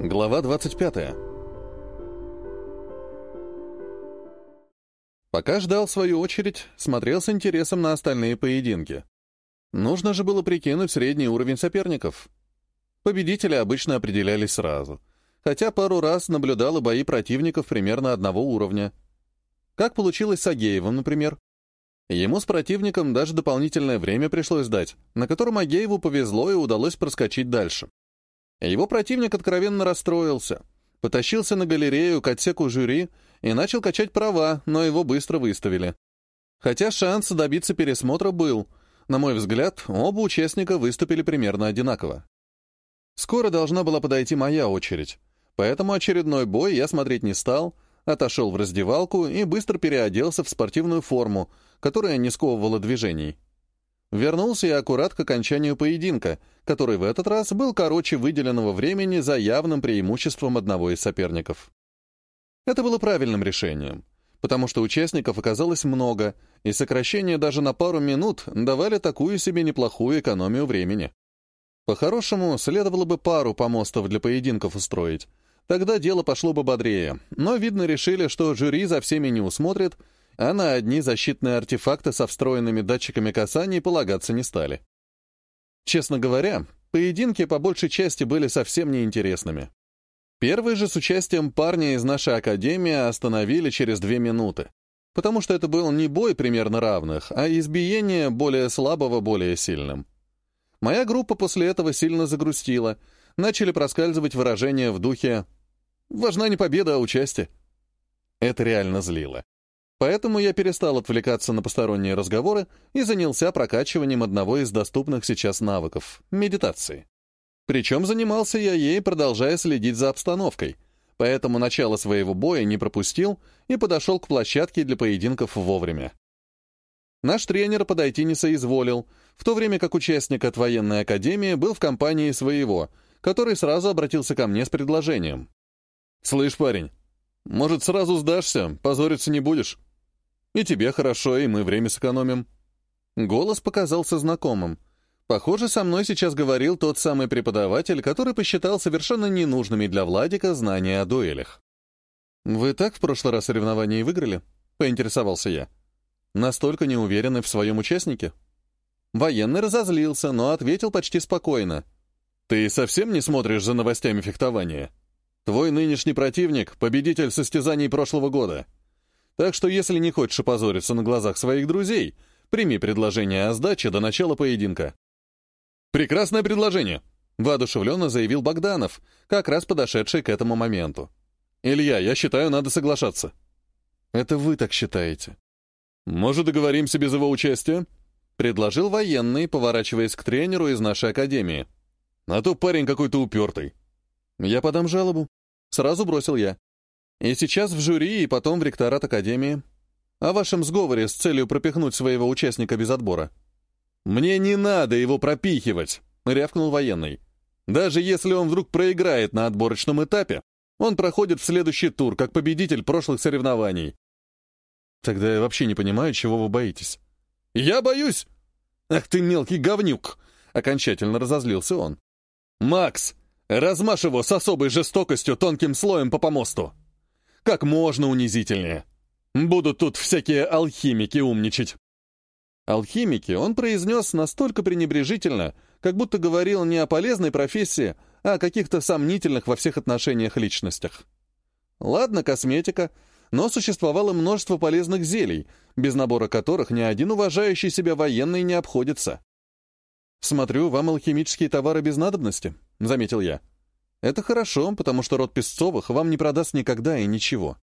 Глава 25. Пока ждал свою очередь, смотрел с интересом на остальные поединки. Нужно же было прикинуть средний уровень соперников. Победители обычно определялись сразу, хотя пару раз наблюдал и бои противников примерно одного уровня. Как получилось с Агеевым, например. Ему с противником даже дополнительное время пришлось дать, на котором Агееву повезло и удалось проскочить дальше. Его противник откровенно расстроился, потащился на галерею к отсеку жюри и начал качать права, но его быстро выставили. Хотя шанс добиться пересмотра был. На мой взгляд, оба участника выступили примерно одинаково. Скоро должна была подойти моя очередь, поэтому очередной бой я смотреть не стал, отошел в раздевалку и быстро переоделся в спортивную форму, которая не сковывала движений. Вернулся я аккурат к окончанию поединка, который в этот раз был короче выделенного времени за явным преимуществом одного из соперников. Это было правильным решением, потому что участников оказалось много, и сокращения даже на пару минут давали такую себе неплохую экономию времени. По-хорошему, следовало бы пару помостов для поединков устроить, тогда дело пошло бы бодрее, но, видно, решили, что жюри за всеми не усмотрит, а на одни защитные артефакты со встроенными датчиками касаний полагаться не стали. Честно говоря, поединки по большей части были совсем неинтересными. Первый же с участием парня из нашей академии остановили через две минуты, потому что это был не бой примерно равных, а избиение более слабого более сильным. Моя группа после этого сильно загрустила, начали проскальзывать выражения в духе «важна не победа, а участие». Это реально злило. Поэтому я перестал отвлекаться на посторонние разговоры и занялся прокачиванием одного из доступных сейчас навыков — медитации. Причем занимался я ей, продолжая следить за обстановкой, поэтому начало своего боя не пропустил и подошел к площадке для поединков вовремя. Наш тренер подойти не соизволил, в то время как участник от военной академии был в компании своего, который сразу обратился ко мне с предложением. «Слышь, парень, может, сразу сдашься, позориться не будешь?» И тебе хорошо, и мы время сэкономим». Голос показался знакомым. Похоже, со мной сейчас говорил тот самый преподаватель, который посчитал совершенно ненужными для Владика знания о дуэлях. «Вы так в прошлый раз соревнование выиграли?» — поинтересовался я. «Настолько не уверены в своем участнике?» Военный разозлился, но ответил почти спокойно. «Ты совсем не смотришь за новостями фехтования? Твой нынешний противник — победитель состязаний прошлого года. Так что если не хочешь опозориться на глазах своих друзей, прими предложение о сдаче до начала поединка. «Прекрасное предложение!» — воодушевленно заявил Богданов, как раз подошедший к этому моменту. «Илья, я считаю, надо соглашаться». «Это вы так считаете». «Может, договоримся без его участия?» — предложил военный, поворачиваясь к тренеру из нашей академии. «А то парень какой-то упертый». «Я подам жалобу», — сразу бросил я. И сейчас в жюри, и потом в ректорат Академии. О вашем сговоре с целью пропихнуть своего участника без отбора. «Мне не надо его пропихивать», — рявкнул военный. «Даже если он вдруг проиграет на отборочном этапе, он проходит в следующий тур, как победитель прошлых соревнований». «Тогда я вообще не понимаю, чего вы боитесь». «Я боюсь!» «Ах ты мелкий говнюк!» — окончательно разозлился он. «Макс, размажь его с особой жестокостью тонким слоем по помосту!» Как можно унизительнее. Будут тут всякие алхимики умничать. Алхимики он произнес настолько пренебрежительно, как будто говорил не о полезной профессии, а о каких-то сомнительных во всех отношениях личностях. Ладно, косметика, но существовало множество полезных зелий, без набора которых ни один уважающий себя военный не обходится. «Смотрю, вам алхимические товары без надобности», — заметил я. Это хорошо, потому что род Песцовых вам не продаст никогда и ничего.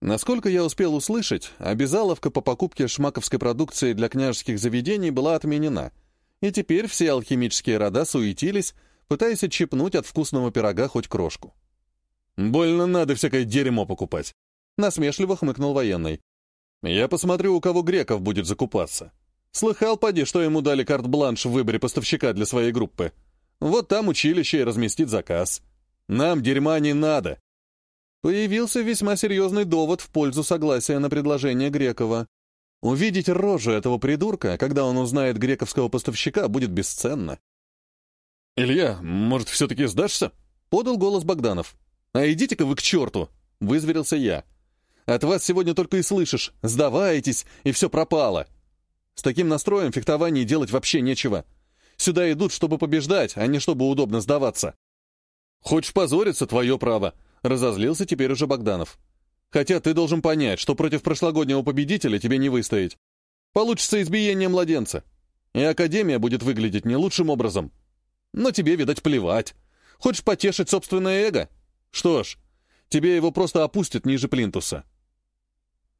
Насколько я успел услышать, обязаловка по покупке шмаковской продукции для княжеских заведений была отменена, и теперь все алхимические рода суетились, пытаясь отщипнуть от вкусного пирога хоть крошку. «Больно надо всякое дерьмо покупать», — насмешливо хмыкнул военный. «Я посмотрю, у кого греков будет закупаться. Слыхал, поди, что ему дали карт-бланш в выборе поставщика для своей группы?» Вот там училище и разместит заказ. Нам дерьма не надо. Появился весьма серьезный довод в пользу согласия на предложение Грекова. Увидеть рожу этого придурка, когда он узнает грековского поставщика, будет бесценно. «Илья, может, все-таки сдашься?» — подал голос Богданов. «А идите-ка вы к черту!» — вызверился я. «От вас сегодня только и слышишь. Сдаваетесь, и все пропало. С таким настроем фехтование делать вообще нечего. Сюда идут, чтобы побеждать, а не чтобы удобно сдаваться». «Хочешь позориться, твое право», — разозлился теперь уже Богданов. «Хотя ты должен понять, что против прошлогоднего победителя тебе не выстоять. Получится избиение младенца. И Академия будет выглядеть не лучшим образом. Но тебе, видать, плевать. Хочешь потешить собственное эго? Что ж, тебе его просто опустят ниже плинтуса.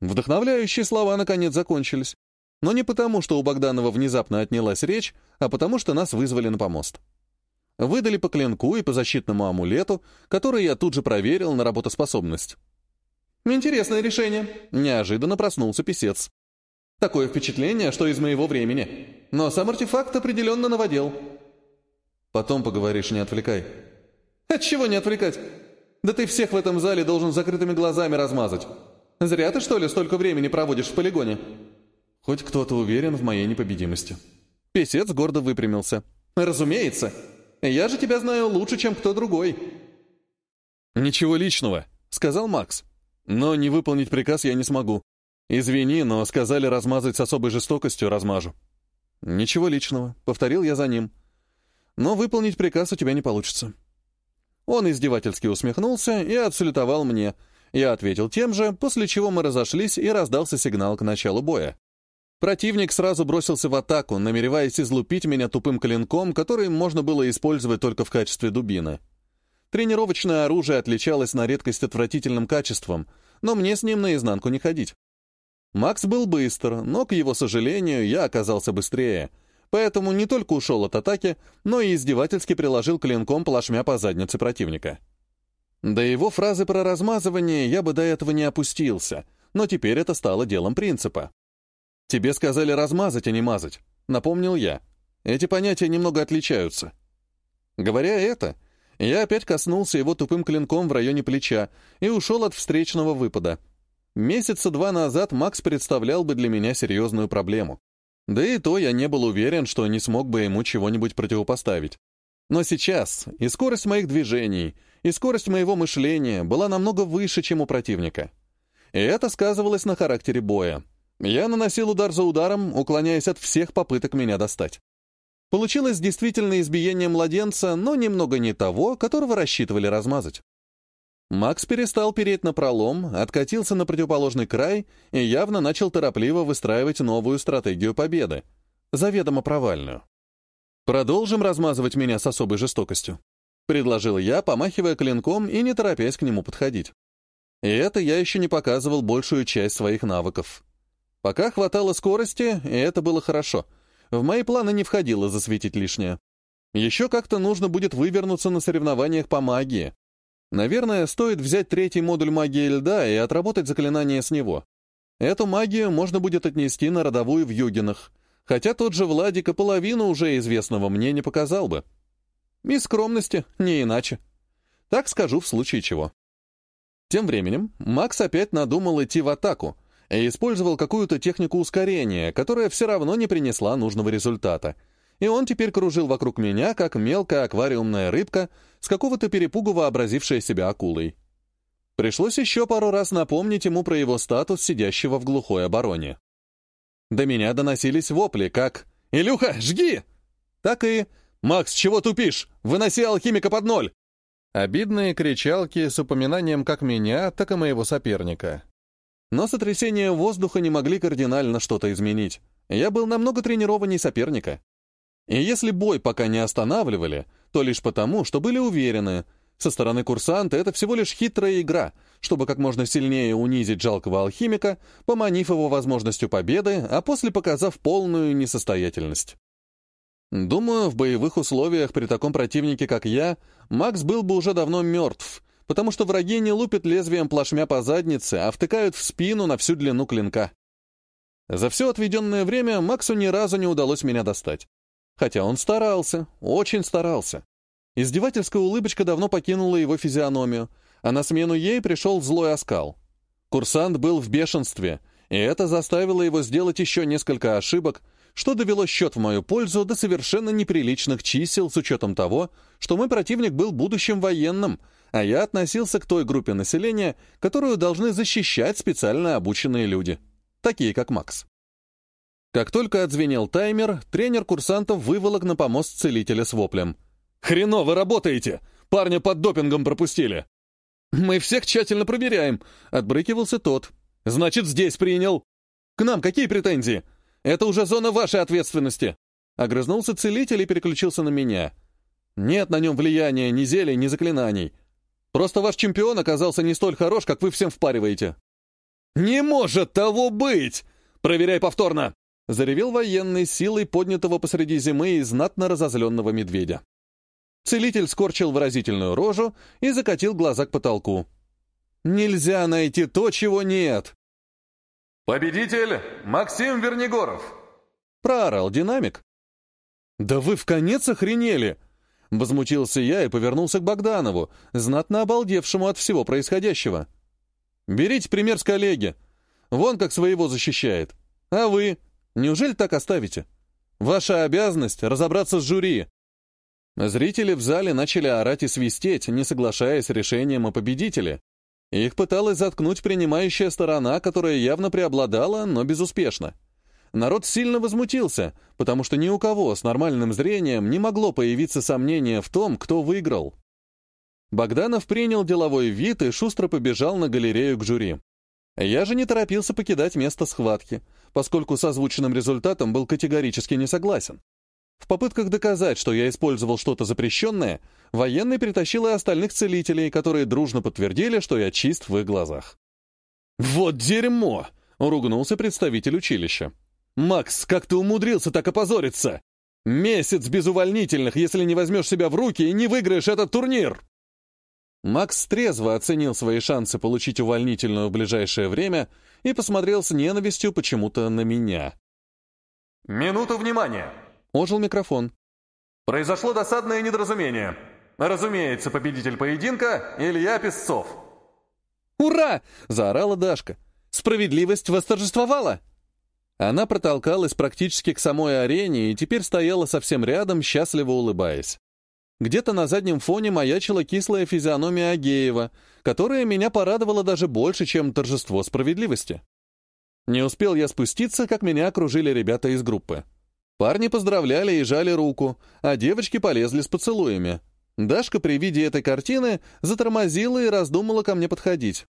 Вдохновляющие слова наконец закончились. Но не потому, что у Богданова внезапно отнялась речь, а потому, что нас вызвали на помост. Выдали по клинку и по защитному амулету, который я тут же проверил на работоспособность. «Интересное решение», — неожиданно проснулся писец. «Такое впечатление, что из моего времени. Но сам артефакт определенно наводил. Потом поговоришь, не отвлекай. От чего не отвлекать? Да ты всех в этом зале должен закрытыми глазами размазать. Зря ты, что ли, столько времени проводишь в полигоне? Хоть кто-то уверен в моей непобедимости. Песец гордо выпрямился. Разумеется. Я же тебя знаю лучше, чем кто другой. Ничего личного, сказал Макс. Но не выполнить приказ я не смогу. Извини, но сказали размазать с особой жестокостью, размажу. Ничего личного, повторил я за ним но выполнить приказ у тебя не получится». Он издевательски усмехнулся и отсалютовал мне. Я ответил тем же, после чего мы разошлись и раздался сигнал к началу боя. Противник сразу бросился в атаку, намереваясь излупить меня тупым клинком, который можно было использовать только в качестве дубины. Тренировочное оружие отличалось на редкость отвратительным качеством, но мне с ним наизнанку не ходить. Макс был быстр, но, к его сожалению, я оказался быстрее — поэтому не только ушел от атаки, но и издевательски приложил клинком плашмя по заднице противника. До его фразы про размазывание я бы до этого не опустился, но теперь это стало делом принципа. «Тебе сказали размазать, а не мазать», — напомнил я. Эти понятия немного отличаются. Говоря это, я опять коснулся его тупым клинком в районе плеча и ушел от встречного выпада. Месяца два назад Макс представлял бы для меня серьезную проблему. Да и то я не был уверен, что не смог бы ему чего-нибудь противопоставить. Но сейчас и скорость моих движений, и скорость моего мышления была намного выше, чем у противника. И это сказывалось на характере боя. Я наносил удар за ударом, уклоняясь от всех попыток меня достать. Получилось действительно избиение младенца, но немного не того, которого рассчитывали размазать. Макс перестал переть на пролом, откатился на противоположный край и явно начал торопливо выстраивать новую стратегию победы, заведомо провальную. «Продолжим размазывать меня с особой жестокостью», — предложил я, помахивая клинком и не торопясь к нему подходить. И это я еще не показывал большую часть своих навыков. Пока хватало скорости, и это было хорошо. В мои планы не входило засветить лишнее. Еще как-то нужно будет вывернуться на соревнованиях по магии, Наверное, стоит взять третий модуль магии льда и отработать заклинание с него. Эту магию можно будет отнести на родовую в Югинах, хотя тот же Владик и половину уже известного мне не показал бы. Из скромности, не иначе. Так скажу в случае чего. Тем временем Макс опять надумал идти в атаку и использовал какую-то технику ускорения, которая все равно не принесла нужного результата — и он теперь кружил вокруг меня, как мелкая аквариумная рыбка, с какого-то перепугу вообразившая себя акулой. Пришлось еще пару раз напомнить ему про его статус сидящего в глухой обороне. До меня доносились вопли, как «Илюха, жги!» так и «Макс, чего тупишь? Выноси алхимика под ноль!» Обидные кричалки с упоминанием как меня, так и моего соперника. Но сотрясения воздуха не могли кардинально что-то изменить. Я был намного тренированней соперника. И если бой пока не останавливали, то лишь потому, что были уверены, со стороны курсанта это всего лишь хитрая игра, чтобы как можно сильнее унизить жалкого алхимика, поманив его возможностью победы, а после показав полную несостоятельность. Думаю, в боевых условиях при таком противнике, как я, Макс был бы уже давно мертв, потому что враги не лупят лезвием плашмя по заднице, а втыкают в спину на всю длину клинка. За все отведенное время Максу ни разу не удалось меня достать. Хотя он старался, очень старался. Издевательская улыбочка давно покинула его физиономию, а на смену ей пришел злой оскал. Курсант был в бешенстве, и это заставило его сделать еще несколько ошибок, что довело счет в мою пользу до совершенно неприличных чисел с учетом того, что мой противник был будущим военным, а я относился к той группе населения, которую должны защищать специально обученные люди, такие как Макс. Как только отзвенел таймер, тренер курсантов выволок на помост целителя с воплем. «Хреново работаете! Парня под допингом пропустили!» «Мы всех тщательно проверяем», — отбрыкивался тот. «Значит, здесь принял. К нам какие претензии? Это уже зона вашей ответственности!» Огрызнулся целитель и переключился на меня. «Нет на нем влияния ни зелий, ни заклинаний. Просто ваш чемпион оказался не столь хорош, как вы всем впариваете». «Не может того быть! Проверяй повторно!» Заревел военный силой поднятого посреди зимы и знатно разозленного медведя. Целитель скорчил выразительную рожу и закатил глаза к потолку. «Нельзя найти то, чего нет!» «Победитель Максим Вернигоров!» — проорал динамик. «Да вы в конец охренели!» Возмутился я и повернулся к Богданову, знатно обалдевшему от всего происходящего. «Берите пример с коллеги. Вон как своего защищает. А вы? Неужели так оставите? Ваша обязанность — разобраться с жюри». Зрители в зале начали орать и свистеть, не соглашаясь с решением о победителе, их пыталась заткнуть принимающая сторона, которая явно преобладала, но безуспешно. Народ сильно возмутился, потому что ни у кого с нормальным зрением не могло появиться сомнение в том, кто выиграл. Богданов принял деловой вид и шустро побежал на галерею к жюри. Я же не торопился покидать место схватки, поскольку с озвученным результатом был категорически не согласен. В попытках доказать, что я использовал что-то запрещенное, военный притащил и остальных целителей, которые дружно подтвердили, что я чист в их глазах. «Вот дерьмо!» — ругнулся представитель училища. «Макс, как ты умудрился так опозориться? Месяц без увольнительных, если не возьмешь себя в руки и не выиграешь этот турнир!» Макс трезво оценил свои шансы получить увольнительную в ближайшее время и посмотрел с ненавистью почему-то на меня. «Минуту внимания!» Ожил микрофон. «Произошло досадное недоразумение. Разумеется, победитель поединка — Илья Песцов». «Ура!» — заорала Дашка. «Справедливость восторжествовала!» Она протолкалась практически к самой арене и теперь стояла совсем рядом, счастливо улыбаясь. Где-то на заднем фоне маячила кислая физиономия Агеева, которая меня порадовала даже больше, чем торжество справедливости. Не успел я спуститься, как меня окружили ребята из группы. Парни поздравляли и жали руку, а девочки полезли с поцелуями. Дашка при виде этой картины затормозила и раздумала ко мне подходить.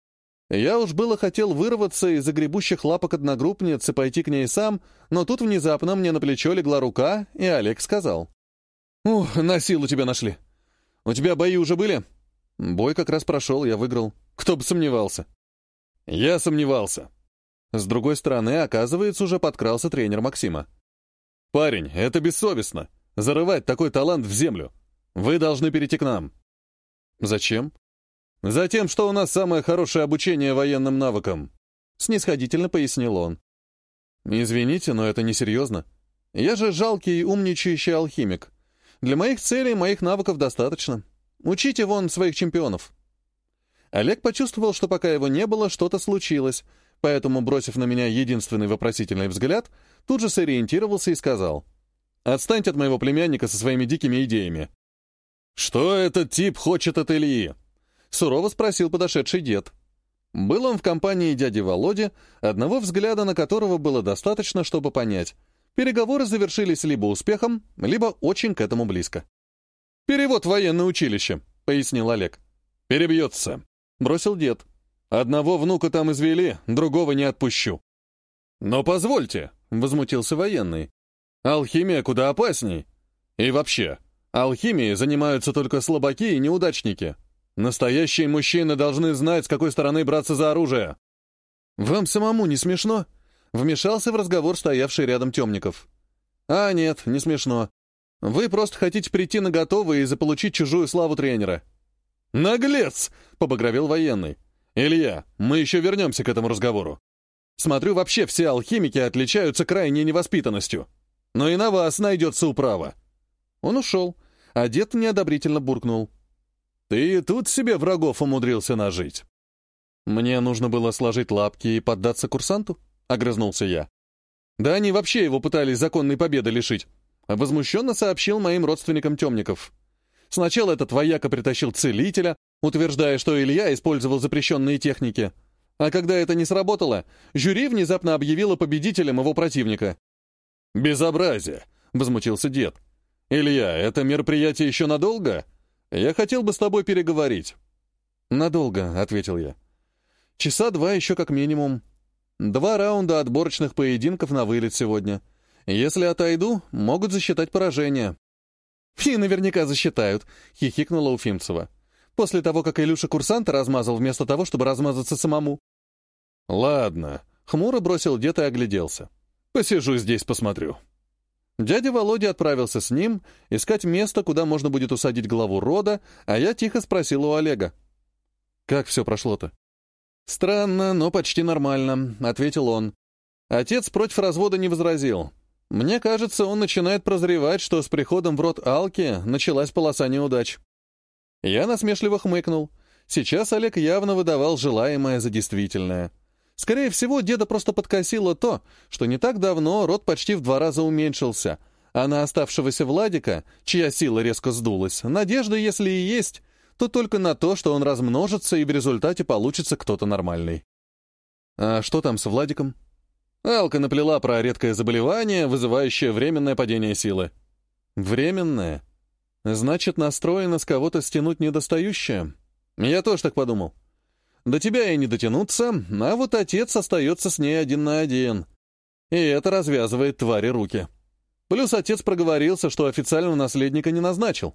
Я уж было хотел вырваться из загребущих лапок одногруппниц и пойти к ней сам, но тут внезапно мне на плечо легла рука, и Олег сказал. «Ух, на силу тебя нашли. У тебя бои уже были?» Бой как раз прошел, я выиграл. Кто бы сомневался. Я сомневался. С другой стороны, оказывается, уже подкрался тренер Максима. «Парень, это бессовестно. Зарывать такой талант в землю. Вы должны перейти к нам». «Зачем?» «Затем, что у нас самое хорошее обучение военным навыкам», — снисходительно пояснил он. «Извините, но это несерьезно. Я же жалкий, умничающий алхимик. Для моих целей моих навыков достаточно. Учите вон своих чемпионов». Олег почувствовал, что пока его не было, что-то случилось, поэтому, бросив на меня единственный вопросительный взгляд, тут же сориентировался и сказал, «Отстаньте от моего племянника со своими дикими идеями». «Что этот тип хочет от Ильи?» — сурово спросил подошедший дед. Был он в компании дяди Володи, одного взгляда на которого было достаточно, чтобы понять. Переговоры завершились либо успехом, либо очень к этому близко. «Перевод в военное училище», — пояснил Олег. «Перебьется», — бросил дед. Одного внука там извели, другого не отпущу». «Но позвольте», — возмутился военный. «Алхимия куда опасней. И вообще, алхимией занимаются только слабаки и неудачники. Настоящие мужчины должны знать, с какой стороны браться за оружие». «Вам самому не смешно?» — вмешался в разговор стоявший рядом Темников. «А нет, не смешно. Вы просто хотите прийти на готовое и заполучить чужую славу тренера». «Наглец!» — побагровел военный. «Илья, мы еще вернемся к этому разговору. Смотрю, вообще все алхимики отличаются крайней невоспитанностью. Но и на вас найдется управа». Он ушел, а дед неодобрительно буркнул. «Ты тут себе врагов умудрился нажить». «Мне нужно было сложить лапки и поддаться курсанту?» — огрызнулся я. Да они вообще его пытались законной победы лишить. Возмущенно сообщил моим родственникам темников. Сначала этот вояка притащил целителя, утверждая, что Илья использовал запрещенные техники. А когда это не сработало, жюри внезапно объявило победителем его противника. «Безобразие!» — возмутился дед. «Илья, это мероприятие еще надолго? Я хотел бы с тобой переговорить». «Надолго», — ответил я. «Часа два еще как минимум. Два раунда отборочных поединков на вылет сегодня. Если отойду, могут засчитать поражение». «И наверняка засчитают», — хихикнула Уфимцева. «После того, как Илюша курсанта размазал вместо того, чтобы размазаться самому». «Ладно», — хмуро бросил дед и огляделся. «Посижу здесь, посмотрю». Дядя Володя отправился с ним искать место, куда можно будет усадить главу рода, а я тихо спросил у Олега. «Как все прошло-то?» «Странно, но почти нормально», — ответил он. Отец против развода не возразил. Мне кажется, он начинает прозревать, что с приходом в род Алки началась полоса неудач. Я насмешливо хмыкнул. Сейчас Олег явно выдавал желаемое за действительное. Скорее всего, деда просто подкосило то, что не так давно род почти в два раза уменьшился, а на оставшегося Владика, чья сила резко сдулась, надежда, если и есть, то только на то, что он размножится и в результате получится кто-то нормальный. А что там с Владиком? Алка наплела про редкое заболевание, вызывающее временное падение силы. Временное? Значит, настроено с кого-то стянуть недостающее? Я тоже так подумал. До тебя и не дотянуться, а вот отец остается с ней один на один. И это развязывает твари руки. Плюс отец проговорился, что официально наследника не назначил.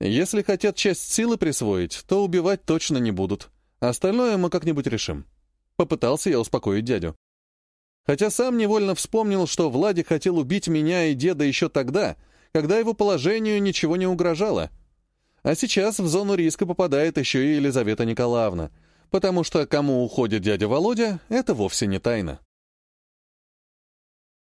Если хотят часть силы присвоить, то убивать точно не будут. Остальное мы как-нибудь решим. Попытался я успокоить дядю. Хотя сам невольно вспомнил, что Владик хотел убить меня и деда еще тогда, когда его положению ничего не угрожало. А сейчас в зону риска попадает еще и Елизавета Николаевна, потому что кому уходит дядя Володя, это вовсе не тайна.